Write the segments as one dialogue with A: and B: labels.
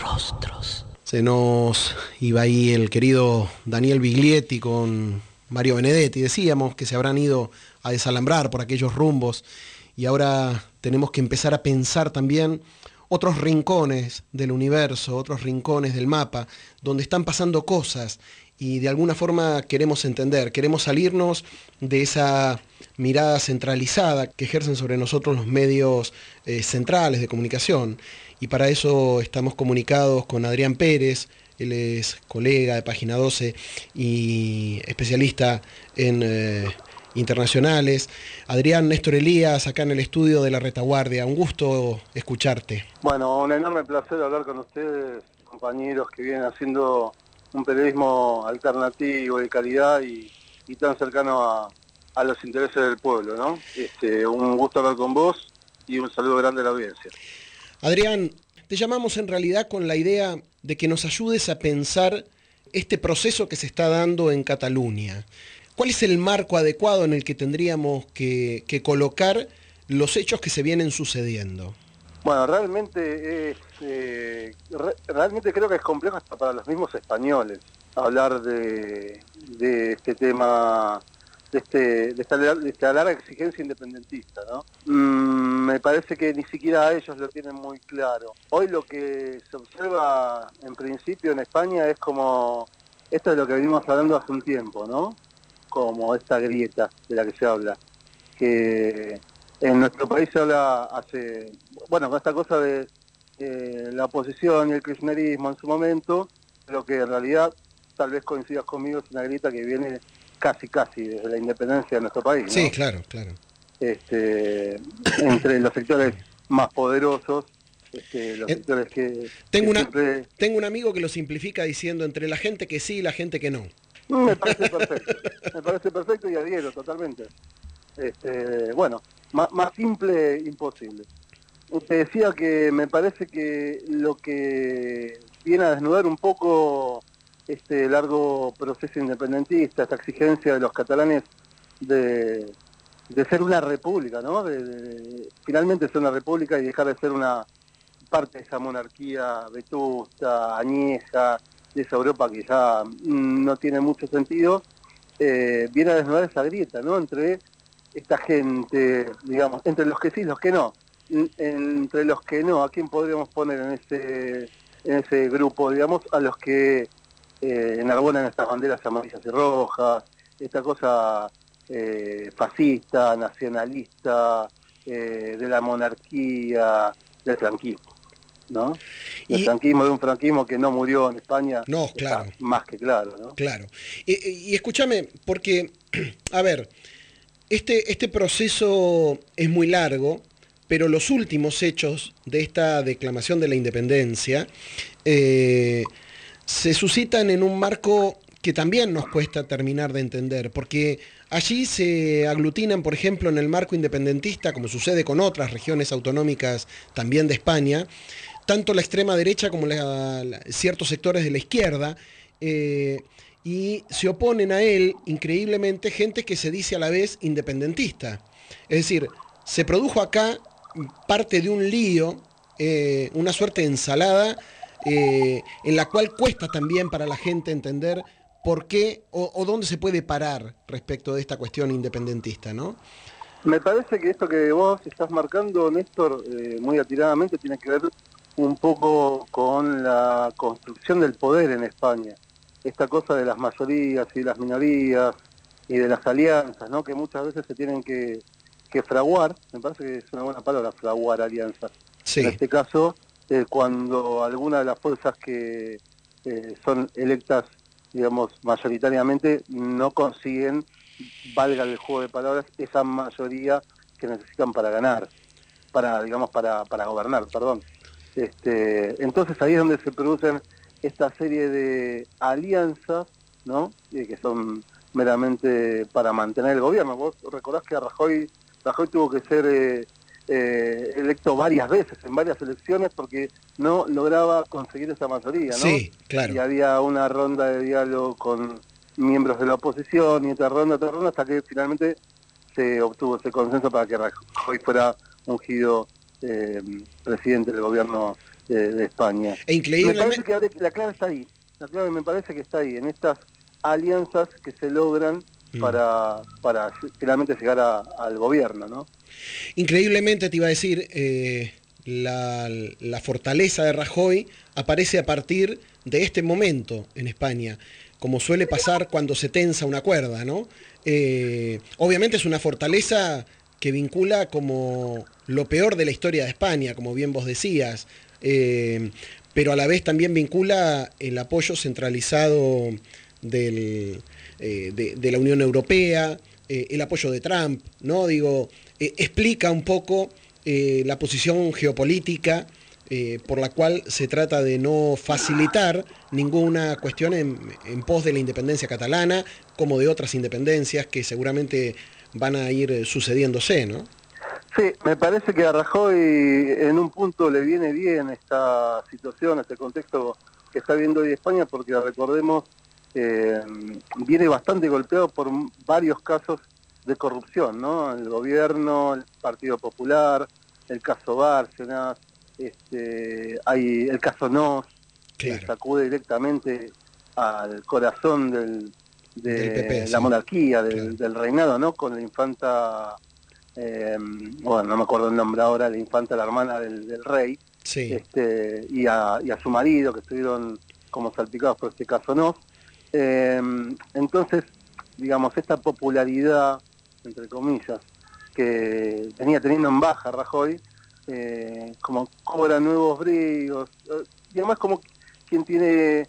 A: rostros.
B: Se nos iba ahí el querido Daniel Biglietti con Mario Benedetti. Decíamos que se habrán ido a desalambrar por aquellos rumbos y ahora tenemos que empezar a pensar también otros rincones del universo, otros rincones del mapa, donde están pasando cosas y de alguna forma queremos entender, queremos salirnos de esa mirada centralizada que ejercen sobre nosotros los medios eh, centrales de comunicación. Y para eso estamos comunicados con Adrián Pérez, él es colega de Página 12 y especialista en eh, internacionales. Adrián Néstor Elías, acá en el estudio de la retaguardia, un gusto escucharte.
C: Bueno, un enorme placer hablar con ustedes, compañeros que vienen haciendo un periodismo alternativo, de calidad y, tan cercano a, los intereses del pueblo, ¿no? Este, un gusto hablar con vos y un saludo grande a la audiencia.
B: Adrián, te llamamos en realidad con la idea de que nos ayudes a pensar este proceso que se está dando en Cataluña. ¿Cuál es el marco adecuado en el que tendríamos que, colocar los hechos que se vienen sucediendo?
C: Bueno, realmente es, eh, realmente creo que es complejo hasta para los mismos españoles hablar de, este tema, de, este, de, esta, larga exigencia independentista, ¿no? Mm, me parece que ni siquiera ellos lo tienen muy claro. Hoy lo que se observa en principio en España es como, esto es lo que venimos hablando hace un tiempo, ¿no? como esta grieta de la que se habla, que en nuestro país se habla hace, bueno, con esta cosa de la oposición y el kirchnerismo en su momento, pero que en realidad tal vez coincidas conmigo, es una grieta que viene casi casi desde la independencia de nuestro país.
B: Sí, claro, claro.
C: Este, entre los sectores más poderosos este, los sectores que...
B: Tengo, una, tengo un amigo que lo simplifica diciendo entre la gente que sí y la gente que no.
C: Me parece perfecto, me parece perfecto y adhiero totalmente. Este, bueno, más, simple imposible. Te decía que me parece que lo que viene a desnudar un poco este largo proceso independentista, esta exigencia de los catalanes de, ser una república, ¿no? De, finalmente ser una república y dejar de ser una parte de esa monarquía vetusta, añeja, de esa Europa que ya mm, no tiene mucho sentido, eh, viene a desnudar esa grieta, ¿no? Entre esta gente, digamos, entre los que sí y los que no. Entre los que no, ¿a quién podríamos poner en ese, en ese grupo, digamos, a los que eh, enarbolan estas banderas amarillas y rojas, esta cosa eh, fascista, nacionalista, eh, de la monarquía, del franquismo. ¿no? El franquismo de un franquismo que no murió en España.
B: No, claro.
C: Más que claro, ¿no?
B: Claro. Y, escúchame, porque, a ver, este, este proceso es muy largo, pero los últimos hechos de esta declamación de la independencia eh, se suscitan en un marco que también nos cuesta terminar de entender, porque allí se aglutinan, por ejemplo, en el marco independentista, como sucede con otras regiones autonómicas también de España, tanto la extrema derecha como ciertos sectores de la izquierda, eh, y se oponen a él increíblemente gente que se dice a la vez independentista. Es decir, se produjo acá parte de un lío, eh, una suerte de ensalada, eh, en la cual cuesta también para la gente entender por qué o, dónde se puede parar respecto de esta cuestión independentista, ¿no?
C: Me parece que esto que vos estás marcando, Néstor, muy atiradamente tiene que ver un poco con la construcción del poder en España. Esta cosa de las mayorías y las minorías y de las alianzas, ¿no? que muchas veces se tienen que, fraguar, me parece que es una buena palabra, fraguar alianzas. En este caso, eh, cuando alguna de las fuerzas que eh, son electas, digamos, mayoritariamente, no consiguen, valga el juego de palabras, esa mayoría que necesitan para ganar, para, digamos, para, para gobernar, perdón. Este, entonces ahí es donde se producen esta serie de alianzas, ¿no? que son meramente para mantener el gobierno. Vos recordás que Rajoy, Rajoy tuvo que ser eh, eh, electo varias veces, en varias elecciones, porque no lograba conseguir esa mayoría, ¿no?
B: Sí, claro.
C: Y había una ronda de diálogo con miembros de la oposición y otra ronda, otra ronda, hasta que finalmente se obtuvo ese consenso para que Rajoy fuera ungido eh, presidente del gobierno de España.
B: E increíble.
C: Me parece que la clave está ahí. La clave me parece que está ahí, en estas alianzas que se logran mm. para, para finalmente llegar al gobierno, ¿no?
B: Increíblemente te iba a decir, eh, la, fortaleza de Rajoy aparece a partir de este momento en España, como suele pasar cuando se tensa una cuerda, ¿no? Eh, obviamente es una fortaleza que vincula como lo peor de la historia de España, como bien vos decías, eh, pero a la vez también vincula el apoyo centralizado del, de, la Unión Europea, el apoyo de Trump, ¿no? Digo, explica un poco eh, la posición geopolítica eh, por la cual se trata de no facilitar ninguna cuestión en, pos de la independencia catalana, como de otras independencias que seguramente van a ir sucediéndose, ¿no?
C: Sí, me parece que a Rajoy en un punto le viene bien esta situación, este contexto que está viendo hoy España, porque recordemos, eh, viene bastante golpeado por varios casos de corrupción, ¿no? El gobierno, el Partido Popular, el caso Bárcenas, este, hay el caso Nos, que sacude directamente al corazón del, de la monarquía, del, reinado, ¿no? Con la infanta, em, bueno, no me acuerdo el nombre ahora, la infanta, la hermana del, rey, este, y, a, su marido, que estuvieron como salpicados por este caso Nos. Em, entonces, digamos, esta popularidad entre comillas, que venía teniendo en baja Rajoy, eh, como cobra nuevos bríos, eh, y además como quien tiene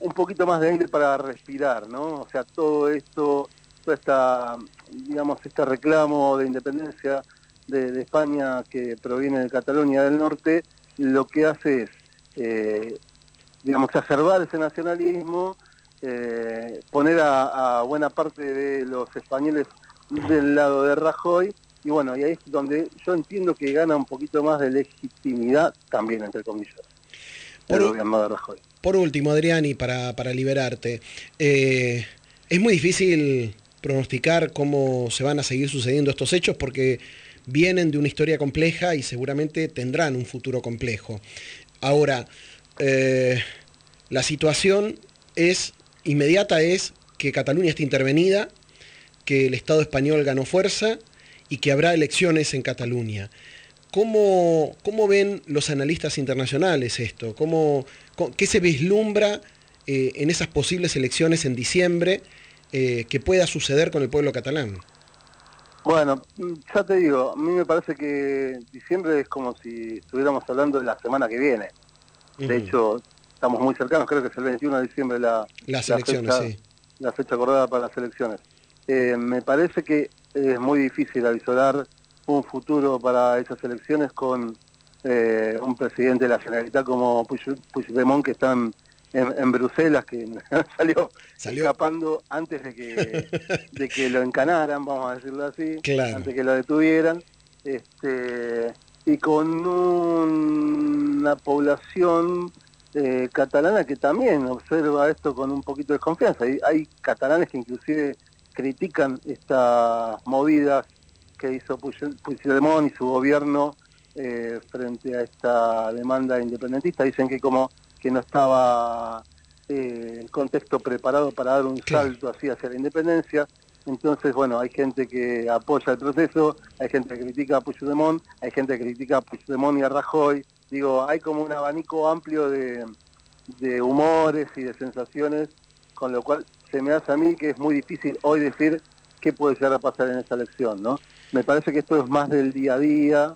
C: un poquito más de aire para respirar, ¿no? O sea, todo esto, toda esta, digamos, este reclamo de independencia de, España que proviene de Cataluña del Norte, lo que hace es, eh, digamos, exacerbar ese nacionalismo, poner a, buena parte de los españoles del lado de Rajoy, y bueno, y ahí es donde yo entiendo que gana un poquito más de legitimidad también, entre comillas,
B: por, el gobierno de Rajoy. Por último, Adriani, para, para liberarte, eh, es muy difícil pronosticar cómo se van a seguir sucediendo estos hechos porque vienen de una historia compleja y seguramente tendrán un futuro complejo. Ahora, eh, la situación es inmediata es que Cataluña está intervenida, que el Estado español ganó fuerza y que habrá elecciones en Cataluña. ¿Cómo, cómo ven los analistas internacionales esto? ¿Cómo, ¿Qué se vislumbra eh, en esas posibles elecciones en diciembre eh, que pueda suceder con el pueblo catalán?
C: Bueno, ya te digo, a mí me parece que diciembre es como si estuviéramos hablando de la semana que viene. De hecho, estamos muy cercanos, creo que es el 21 de diciembre la,
B: las elecciones, sí.
C: la fecha acordada para las elecciones. Eh, me parece que es muy difícil avisorar un futuro para esas elecciones con eh, un presidente de la Generalitat como Puigdemont que están en, Bruselas, que salió, escapando antes de que, de que lo encanaran, vamos a decirlo así, antes de que lo detuvieran, este, y con una población eh, catalana que también observa esto con un poquito de desconfianza. Hay, hay catalanes que inclusive critican estas movidas que hizo Puigdemont y su gobierno eh, frente a esta demanda independentista. Dicen que como que no estaba eh, el contexto preparado para dar un salto así hacia la independencia. Entonces, bueno, hay gente que apoya el proceso, hay gente que critica a Puigdemont, hay gente que critica a Puigdemont y a Rajoy. Digo, hay como un abanico amplio de, de humores y de sensaciones, con lo cual se me hace a mí que es muy difícil hoy decir qué puede llegar a pasar en esta elección, ¿no? Me parece que esto es más del día a día,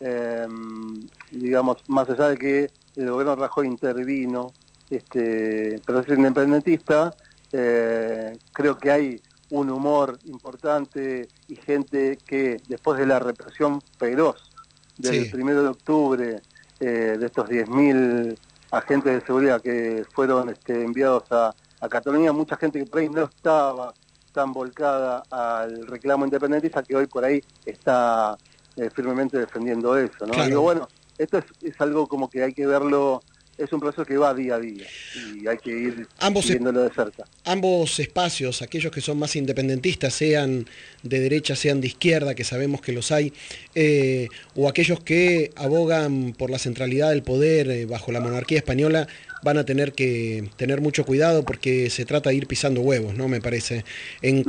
C: em, digamos, más allá de que el gobierno Rajoy intervino, este proceso independentista, eh, creo que hay un humor importante y gente que después de la represión feroz del primero de octubre, eh, de estos 10.000 agentes de seguridad que fueron este, enviados a, a Cataluña mucha gente que por ahí no estaba tan volcada al reclamo independentista que hoy por ahí está eh, firmemente defendiendo eso. ¿no? Digo, bueno, esto es, algo como que hay que verlo es un proceso que va día a día y hay que ir
B: ambos
C: viéndolo de cerca.
B: Ambos espacios, aquellos que son más independentistas, sean de derecha, sean de izquierda, que sabemos que los hay, eh, o aquellos que abogan por la centralidad del poder eh, bajo la monarquía española, van a tener que tener mucho cuidado porque se trata de ir pisando huevos, ¿no? Me parece. En,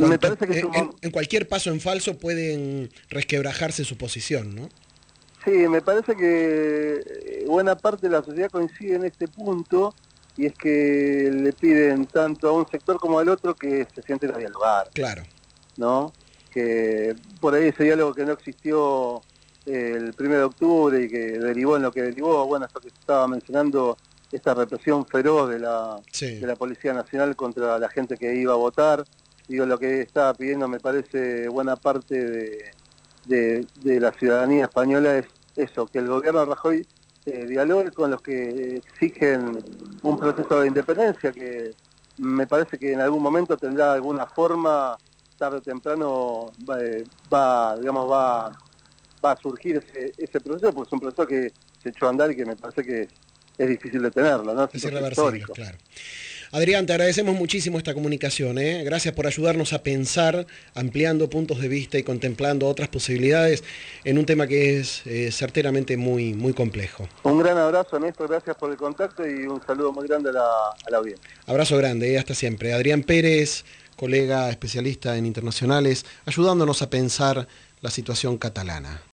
B: en cualquier paso en falso pueden resquebrajarse su posición, ¿no?
C: Sí, me parece que eh, buena parte de la sociedad coincide en este punto y es que le piden tanto a un sector como al otro que se sienten a dialogar.
B: Claro.
C: ¿No? Que por ahí ese diálogo que no existió eh, el 1 de octubre y que derivó en lo que derivó, bueno, esto que estaba mencionando, esta represión feroz de la, de la Policía Nacional contra la gente que iba a votar. Digo, lo que estaba pidiendo me parece buena parte de, de, la ciudadanía española es eso, que el gobierno de Rajoy eh, dialogue con los que exigen un proceso de independencia que me parece que en algún momento tendrá alguna forma, tarde o temprano va, digamos, va, va a surgir ese, ese proceso, porque es un proceso que se echó a andar y que me parece que es difícil de tenerlo, ¿no?
B: Es, irreversible, claro. Adrián, te agradecemos muchísimo esta comunicación. ¿eh? Gracias por ayudarnos a pensar, ampliando puntos de vista y contemplando otras posibilidades en un tema que es eh, certeramente muy, muy complejo.
C: Un gran abrazo, Néstor. Gracias por el contacto y un saludo muy grande a la, a la audiencia.
B: Abrazo grande, ¿eh? hasta siempre. Adrián Pérez, colega especialista en internacionales, ayudándonos a pensar la situación catalana.